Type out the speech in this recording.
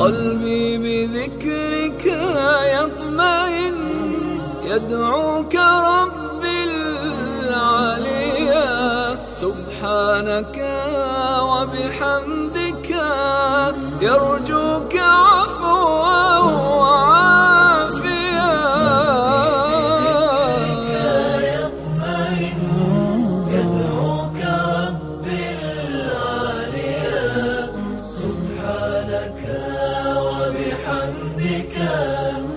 قلبي بذكرك يطمئن يدعوك ربي العليا سبحانك وبحمدك يرجوك عفوا Good. يطمئن يدعوك ربي العليا سبحانك we come.